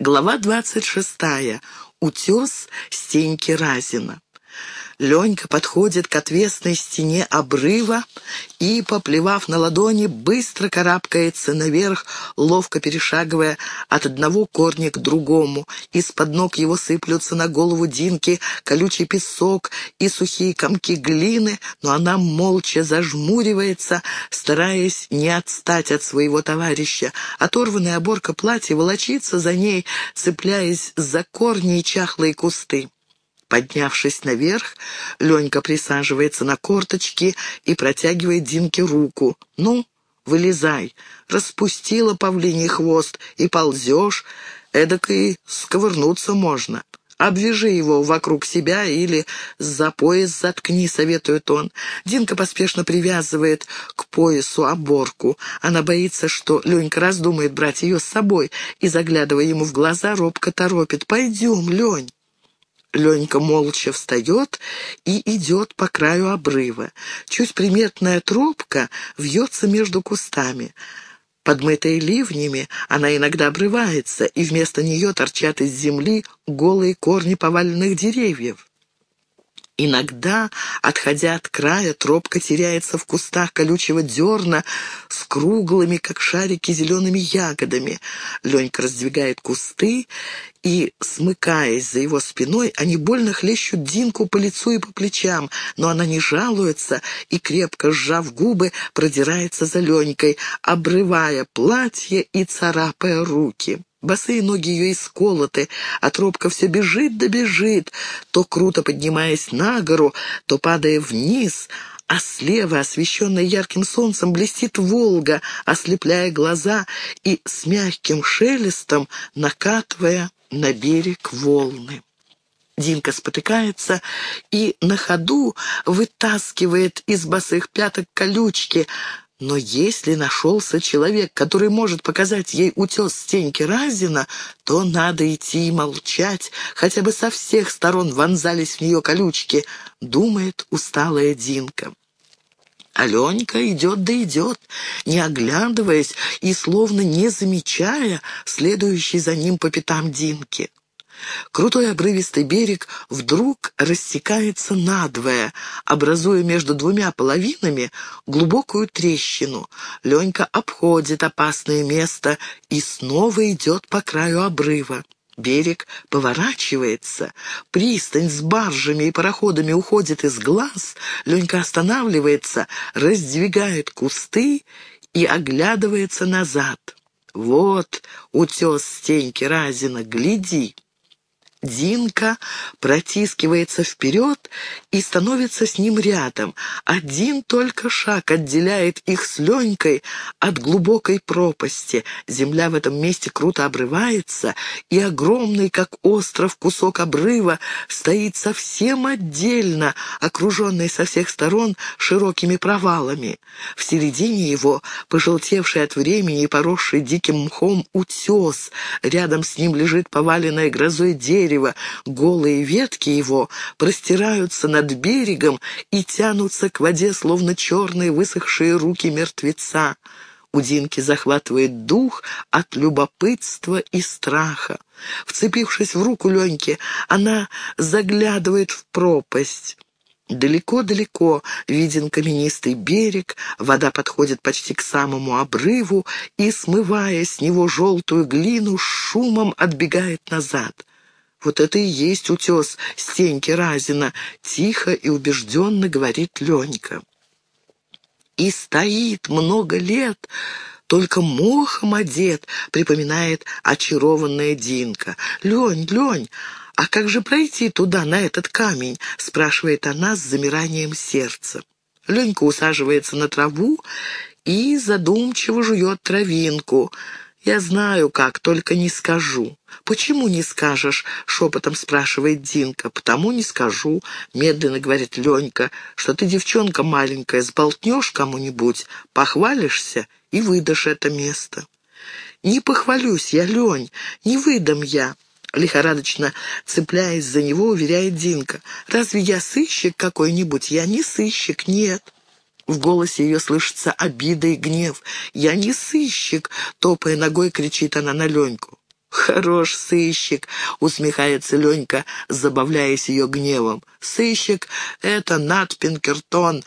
Глава двадцать шестая. Утес Стеньки Разина. Ленька подходит к отвесной стене обрыва и, поплевав на ладони, быстро карабкается наверх, ловко перешагивая от одного корня к другому. Из-под ног его сыплются на голову Динки колючий песок и сухие комки глины, но она молча зажмуривается, стараясь не отстать от своего товарища. Оторванная оборка платья волочится за ней, цепляясь за корни и чахлые кусты. Поднявшись наверх, Ленька присаживается на корточки и протягивает Динке руку. «Ну, вылезай!» Распустила павлиний хвост и ползешь, эдак и сковырнуться можно. Обвяжи его вокруг себя или за пояс заткни, советует он. Динка поспешно привязывает к поясу оборку. Она боится, что Ленька раздумает брать ее с собой и, заглядывая ему в глаза, робко торопит. «Пойдем, Лень!» Ленька молча встает и идет по краю обрыва. Чуть приметная тропка вьется между кустами. Подмытая ливнями, она иногда обрывается, и вместо нее торчат из земли голые корни поваленных деревьев. Иногда, отходя от края, тропка теряется в кустах колючего дерна с круглыми, как шарики, зелеными ягодами. Ленька раздвигает кусты, и, смыкаясь за его спиной, они больно хлещут Динку по лицу и по плечам, но она не жалуется и, крепко сжав губы, продирается за Ленькой, обрывая платье и царапая руки. Босые ноги ее исколоты, а тропка все бежит да бежит, то круто поднимаясь на гору, то падая вниз, а слева, освещенная ярким солнцем, блестит Волга, ослепляя глаза и с мягким шелестом накатывая на берег волны. Динка спотыкается и на ходу вытаскивает из босых пяток колючки, но если нашелся человек, который может показать ей утес Стеньки Разина, то надо идти и молчать, хотя бы со всех сторон вонзались в нее колючки, думает усталая Динка. Аленька идет да идет, не оглядываясь и словно не замечая следующей за ним по пятам Динки. Крутой обрывистый берег вдруг рассекается надвое, образуя между двумя половинами глубокую трещину. Ленька обходит опасное место и снова идет по краю обрыва. Берег поворачивается, пристань с баржами и пароходами уходит из глаз, Ленька останавливается, раздвигает кусты и оглядывается назад. «Вот утес Стеньки Разина, гляди!» Динка протискивается вперед и становится с ним рядом. Один только шаг отделяет их с Ленькой от глубокой пропасти. Земля в этом месте круто обрывается, и огромный, как остров, кусок обрыва стоит совсем отдельно, окруженный со всех сторон широкими провалами. В середине его, пожелтевший от времени и поросший диким мхом, утес. Рядом с ним лежит поваленное грозой дерево, дерева, голые ветки его простираются над берегом и тянутся к воде, словно черные высохшие руки мертвеца. У Динки захватывает дух от любопытства и страха. Вцепившись в руку Леньки, она заглядывает в пропасть. Далеко-далеко виден каменистый берег, вода подходит почти к самому обрыву и, смывая с него желтую глину, шумом отбегает назад. Вот это и есть утес Стеньки Разина, тихо и убежденно говорит Ленька. И стоит много лет, только мохом одет, припоминает очарованная Динка. «Лень, Лень, а как же пройти туда, на этот камень?» спрашивает она с замиранием сердца. Ленька усаживается на траву и задумчиво жует травинку — «Я знаю как, только не скажу». «Почему не скажешь?» — шепотом спрашивает Динка. «Потому не скажу», — медленно говорит Ленька, «что ты девчонка маленькая, сболтнешь кому-нибудь, похвалишься и выдашь это место». «Не похвалюсь я, Лень, не выдам я», — лихорадочно цепляясь за него, уверяет Динка. «Разве я сыщик какой-нибудь? Я не сыщик, нет». В голосе ее слышится обида и гнев. «Я не сыщик!» — топая ногой, кричит она на Леньку. «Хорош сыщик», — усмехается Ленька, забавляясь ее гневом. «Сыщик — это Нат Пинкертон,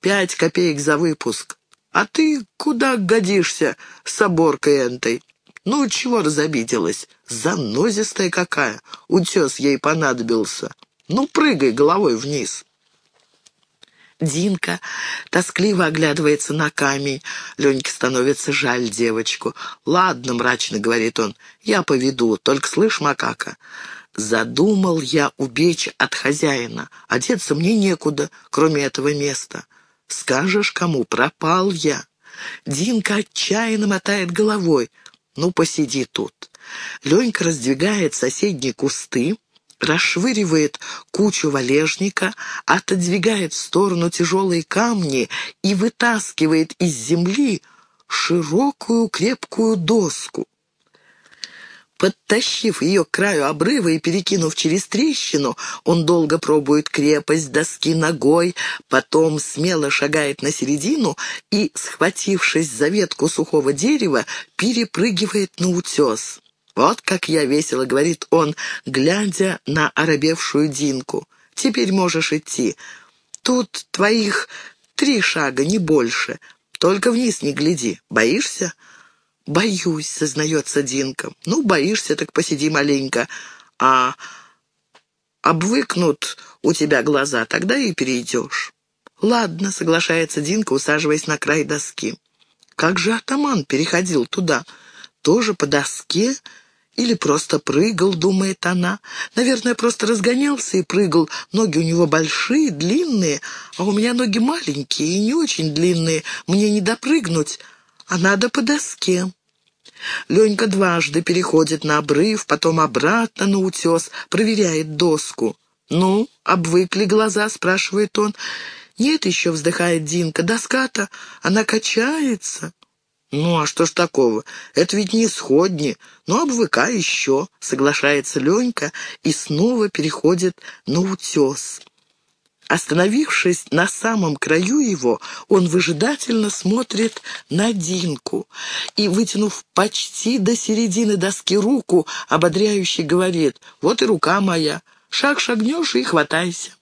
пять копеек за выпуск. А ты куда годишься с оборкой энтой? Ну, чего разобиделась? Занозистая какая, утес ей понадобился. Ну, прыгай головой вниз». Динка тоскливо оглядывается на камень. Леньке становится жаль девочку. «Ладно», — мрачно говорит он, — «я поведу, только слышь, макака». Задумал я убечь от хозяина. Одеться мне некуда, кроме этого места. Скажешь кому, пропал я. Динка отчаянно мотает головой. Ну, посиди тут. Ленька раздвигает соседние кусты, расшвыривает кучу валежника, отодвигает в сторону тяжелые камни и вытаскивает из земли широкую крепкую доску. Подтащив ее к краю обрыва и перекинув через трещину, он долго пробует крепость доски ногой, потом смело шагает на середину и, схватившись за ветку сухого дерева, перепрыгивает на утес. «Вот как я весело», — говорит он, глядя на оробевшую Динку. «Теперь можешь идти. Тут твоих три шага, не больше. Только вниз не гляди. Боишься?» «Боюсь», — сознается Динка. «Ну, боишься, так посиди маленько. А обвыкнут у тебя глаза, тогда и перейдешь». «Ладно», — соглашается Динка, усаживаясь на край доски. «Как же атаман переходил туда? Тоже по доске?» Или просто прыгал, думает она. Наверное, просто разгонялся и прыгал. Ноги у него большие, длинные, а у меня ноги маленькие и не очень длинные. Мне не допрыгнуть, а надо по доске. Ленька дважды переходит на обрыв, потом обратно на утес, проверяет доску. «Ну, обвыкли глаза?» — спрашивает он. «Нет еще», — вздыхает Динка, — «доска-то, она качается». «Ну, а что ж такого? Это ведь не сходни. Ну, обвыкай еще», — соглашается Ленька и снова переходит на утес. Остановившись на самом краю его, он выжидательно смотрит на Динку и, вытянув почти до середины доски руку, ободряюще говорит «Вот и рука моя, шаг шагнешь и хватайся».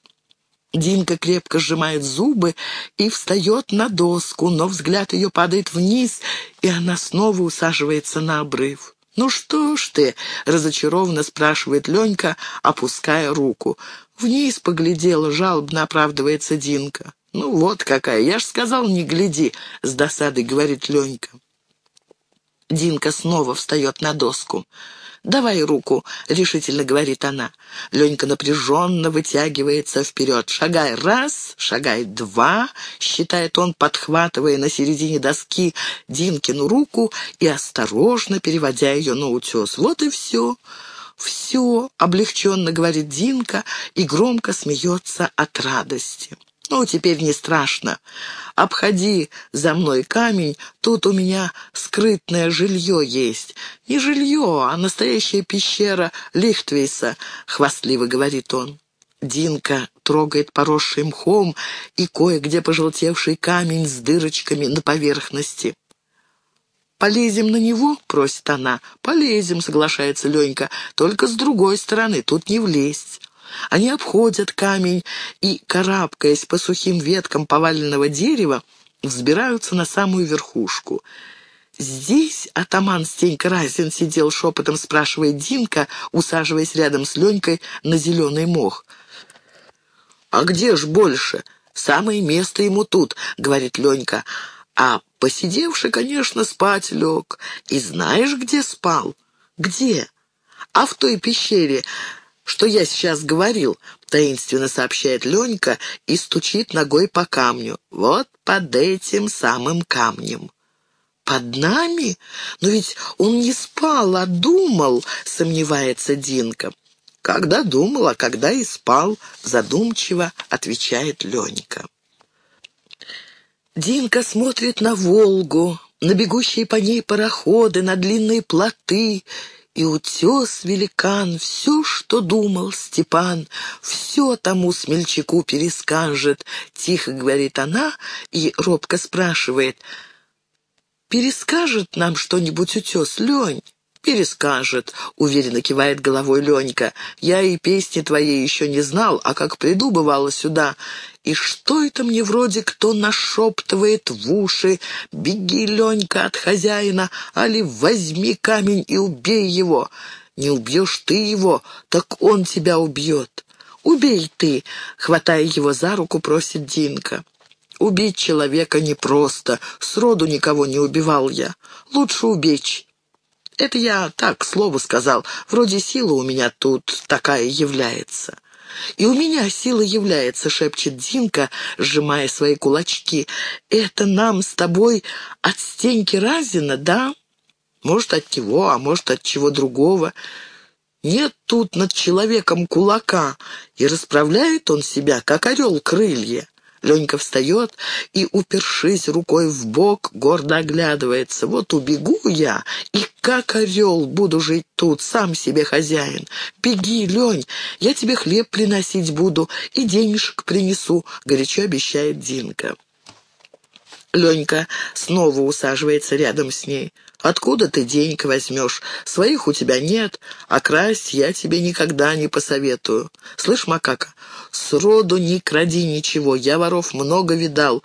Динка крепко сжимает зубы и встает на доску, но взгляд ее падает вниз, и она снова усаживается на обрыв. «Ну что ж ты?» — разочарованно спрашивает Ленька, опуская руку. «Вниз поглядела», — жалобно оправдывается Динка. «Ну вот какая, я ж сказал, не гляди», — с досадой говорит Ленька. Динка снова встает на доску. «Давай руку», — решительно говорит она. Ленька напряженно вытягивается вперед. «Шагай раз, шагай два», — считает он, подхватывая на середине доски Динкину руку и осторожно переводя ее на утес. «Вот и все». «Все», — облегченно говорит Динка и громко смеется от радости. «Ну, теперь не страшно. Обходи за мной камень, тут у меня скрытное жилье есть. Не жилье, а настоящая пещера Лихтвейса», — хвастливо говорит он. Динка трогает поросший мхом и кое-где пожелтевший камень с дырочками на поверхности. «Полезем на него?» — просит она. «Полезем», — соглашается Ленька. «Только с другой стороны, тут не влезть». Они обходят камень и, карабкаясь по сухим веткам поваленного дерева, взбираются на самую верхушку. Здесь атаман Стенька Разин сидел шепотом, спрашивая Динка, усаживаясь рядом с Ленькой на зеленый мох. «А где ж больше? Самое место ему тут», — говорит Ленька. «А посидевший, конечно, спать лег. И знаешь, где спал?» «Где?» «А в той пещере, что я сейчас говорил», — таинственно сообщает Ленька и стучит ногой по камню. «Вот под этим самым камнем». «Под нами? Но ведь он не спал, а думал», — сомневается Динка. «Когда думал, а когда и спал», — задумчиво отвечает Ленька. Динка смотрит на Волгу, на бегущие по ней пароходы, на длинные плоты и утес-великан, все, что думал Степан, все тому смельчаку перескажет, тихо говорит она и робко спрашивает, перескажет нам что-нибудь утес, Лень? «Перескажет», — уверенно кивает головой Ленька. «Я и песни твоей еще не знал, а как приду, бывало, сюда. И что это мне вроде кто нашептывает в уши? Беги, Ленька, от хозяина, али возьми камень и убей его. Не убьешь ты его, так он тебя убьет. Убей ты», — хватая его за руку, просит Динка. «Убить человека непросто, сроду никого не убивал я. Лучше убечь». Это я так, слово сказал. Вроде сила у меня тут такая является. «И у меня сила является», — шепчет Динка, сжимая свои кулачки. «Это нам с тобой от Стеньки Разина, да? Может, от него, а может, от чего другого. Нет тут над человеком кулака, и расправляет он себя, как орел крылья. Ленька встает и, упершись рукой в бок, гордо оглядывается. «Вот убегу я, и как орел буду жить тут, сам себе хозяин. Беги, Лень, я тебе хлеб приносить буду и денежек принесу», — горячо обещает Динка. Ленька снова усаживается рядом с ней. «Откуда ты денег возьмешь? Своих у тебя нет, а красть я тебе никогда не посоветую. Слышь, макака, сроду не кради ничего, я воров много видал».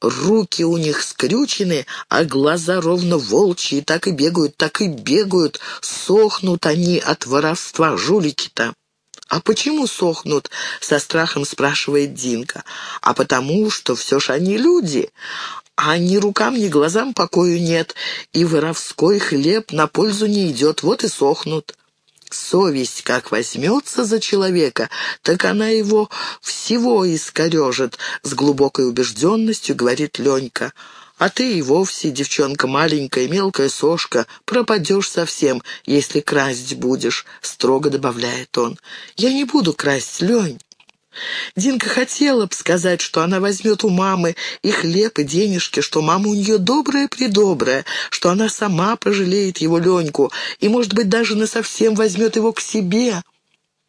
Руки у них скрючены, а глаза ровно волчьи, так и бегают, так и бегают. Сохнут они от воровства, жулики-то. «А почему сохнут?» — со страхом спрашивает Динка. «А потому что все ж они люди а ни рукам, ни глазам покою нет, и воровской хлеб на пользу не идет, вот и сохнут. Совесть, как возьмется за человека, так она его всего искорежит, с глубокой убежденностью говорит Ленька. А ты и вовсе, девчонка маленькая, мелкая сошка, пропадешь совсем, если красть будешь, строго добавляет он. Я не буду красть, Лень. Динка хотела бы сказать, что она возьмет у мамы и хлеб, и денежки, что мама у нее добрая-предобрая, что она сама пожалеет его Леньку и, может быть, даже насовсем возьмет его к себе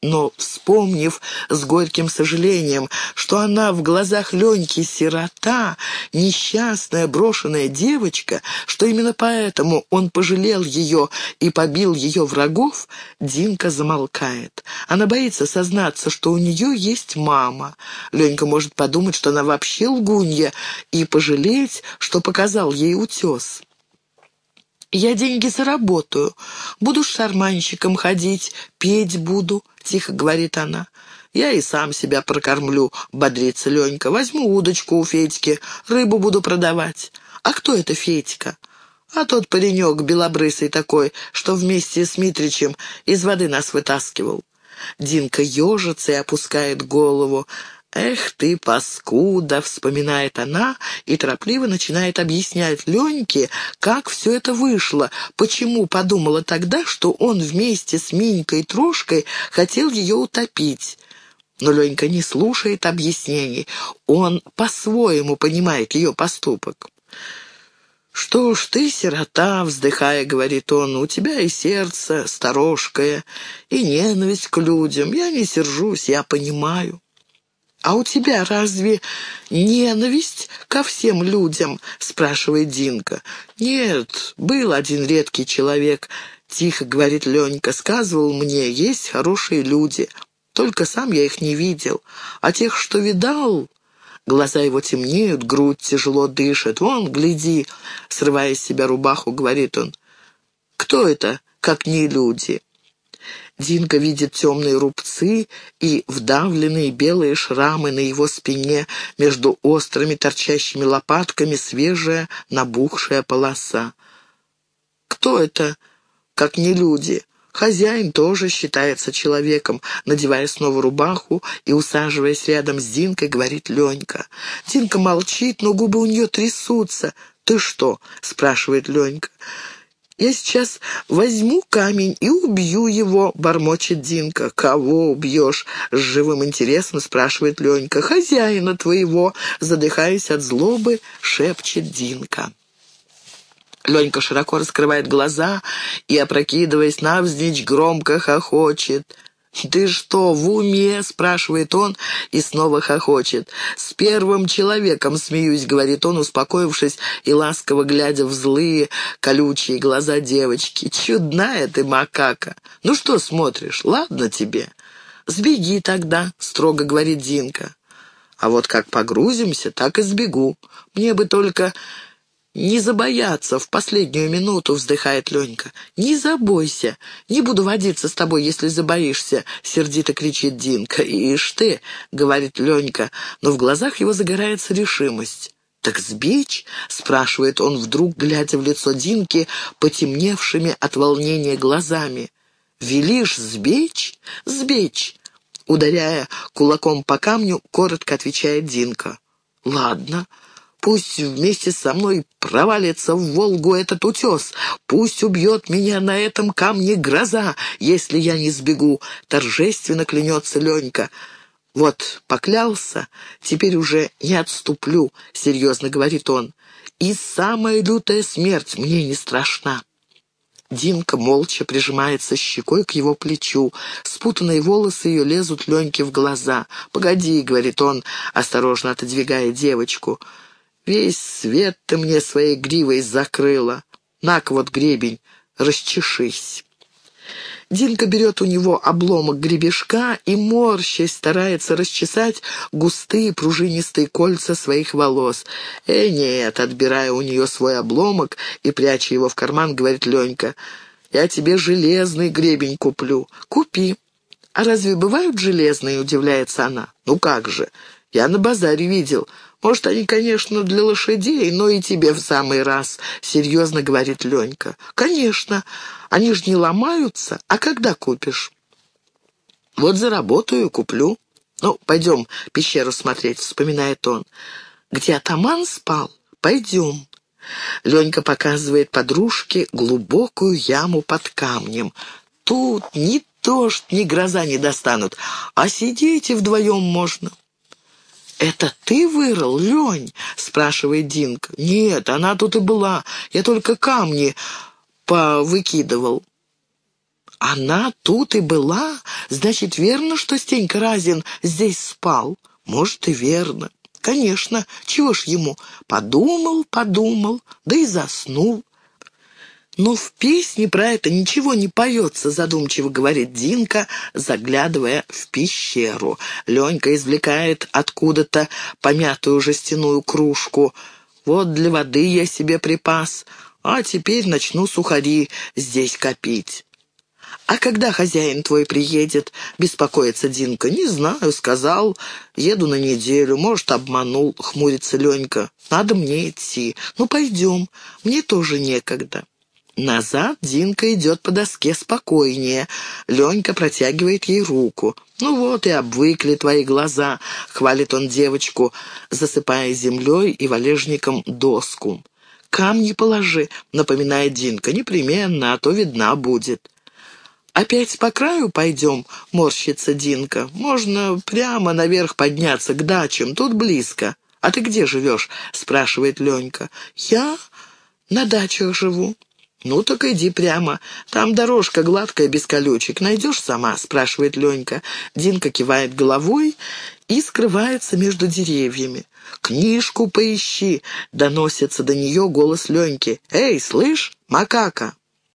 но, вспомнив с горьким сожалением, что она в глазах Леньки сирота, несчастная брошенная девочка, что именно поэтому он пожалел ее и побил ее врагов, Динка замолкает. Она боится сознаться, что у нее есть мама. Ленька может подумать, что она вообще лгунья, и пожалеть, что показал ей утес. Я деньги заработаю, буду шарманщиком ходить, петь буду, — тихо говорит она. Я и сам себя прокормлю, — бодрится Ленька. Возьму удочку у Федьки, рыбу буду продавать. А кто это Федька? А тот паренек белобрысый такой, что вместе с Митричем из воды нас вытаскивал. Динка ежится и опускает голову. «Эх ты, паскуда!» — вспоминает она и торопливо начинает объяснять Леньке, как все это вышло, почему подумала тогда, что он вместе с Минькой Трошкой хотел ее утопить. Но Ленька не слушает объяснений, он по-своему понимает ее поступок. «Что ж ты, сирота, вздыхая, — говорит он, — у тебя и сердце сторожкое, и ненависть к людям. Я не сержусь, я понимаю». «А у тебя разве ненависть ко всем людям?» — спрашивает Динка. «Нет, был один редкий человек», — тихо говорит Ленька. «Сказывал мне, есть хорошие люди, только сам я их не видел. А тех, что видал...» Глаза его темнеют, грудь тяжело дышит. «Вон, гляди!» — срывая с себя рубаху, говорит он. «Кто это, как не люди?» Динка видит темные рубцы и вдавленные белые шрамы на его спине, между острыми торчащими лопатками свежая набухшая полоса. Кто это, как не люди? Хозяин тоже считается человеком, надевая снова рубаху и усаживаясь рядом с Динкой, говорит Ленька. Динка молчит, но губы у нее трясутся. «Ты что?» — спрашивает Ленька. «Я сейчас возьму камень и убью его», — бормочет Динка. «Кого убьешь?» — с живым интересом спрашивает Ленька. «Хозяина твоего», — задыхаясь от злобы, шепчет Динка. Ленька широко раскрывает глаза и, опрокидываясь навзничь, громко хохочет. «Ты что, в уме?» — спрашивает он и снова хохочет. «С первым человеком смеюсь», — говорит он, успокоившись и ласково глядя в злые, колючие глаза девочки. «Чудная ты макака! Ну что смотришь? Ладно тебе». «Сбеги тогда», — строго говорит Динка. «А вот как погрузимся, так и сбегу. Мне бы только «Не забояться в последнюю минуту», — вздыхает Ленька. «Не забойся. Не буду водиться с тобой, если забоишься», — сердито кричит Динка. «Ишь ты», — говорит Ленька, но в глазах его загорается решимость. «Так сбечь?» — спрашивает он вдруг, глядя в лицо Динки, потемневшими от волнения глазами. «Велишь сбечь? Сбечь!» Ударяя кулаком по камню, коротко отвечает Динка. «Ладно». Пусть вместе со мной провалится в Волгу этот утес. Пусть убьет меня на этом камне гроза, если я не сбегу. Торжественно клянется Ленька. Вот поклялся, теперь уже не отступлю, серьезно говорит он. И самая лютая смерть мне не страшна. Динка молча прижимается щекой к его плечу. Спутанные волосы ее лезут Леньке в глаза. «Погоди», — говорит он, осторожно отодвигая девочку, — Весь свет ты мне своей гривой закрыла. Нак вот гребень, расчешись. Динка берет у него обломок гребешка и, морщась, старается расчесать густые пружинистые кольца своих волос. «Э, нет!» — отбирая у нее свой обломок и пряча его в карман, говорит Ленька. «Я тебе железный гребень куплю. Купи». «А разве бывают железные?» — удивляется она. «Ну как же! Я на базаре видел. Может, они, конечно, для лошадей, но и тебе в самый раз», — серьезно говорит Ленька. «Конечно. Они же не ломаются. А когда купишь?» «Вот заработаю, куплю». «Ну, пойдем пещеру смотреть», — вспоминает он. «Где атаман спал? Пойдем». Ленька показывает подружке глубокую яму под камнем. Тут ни дождь, ни гроза не достанут, а сидеть и вдвоем можно. «Это ты вырыл, Лень?» — спрашивает Динка. «Нет, она тут и была. Я только камни повыкидывал». «Она тут и была? Значит, верно, что Стенька Разин здесь спал?» «Может, и верно. Конечно. Чего ж ему? Подумал, подумал, да и заснул. «Но в песне про это ничего не поется», — задумчиво говорит Динка, заглядывая в пещеру. Ленька извлекает откуда-то помятую жестяную кружку. «Вот для воды я себе припас, а теперь начну сухари здесь копить». «А когда хозяин твой приедет?» — беспокоится Динка. «Не знаю, сказал. Еду на неделю. Может, обманул», — хмурится Ленька. «Надо мне идти. Ну, пойдем. Мне тоже некогда». Назад Динка идет по доске спокойнее. Ленька протягивает ей руку. «Ну вот и обвыкли твои глаза», — хвалит он девочку, засыпая землей и валежником доску. «Камни положи», — напоминает Динка, — «непременно, а то видна будет». «Опять по краю пойдем?» — морщится Динка. «Можно прямо наверх подняться к дачам, тут близко». «А ты где живешь?» — спрашивает Ленька. «Я на дачах живу». «Ну так иди прямо. Там дорожка гладкая, без колючек. Найдешь сама?» — спрашивает Ленька. Динка кивает головой и скрывается между деревьями. «Книжку поищи!» — доносится до нее голос Леньки. «Эй, слышь, макака,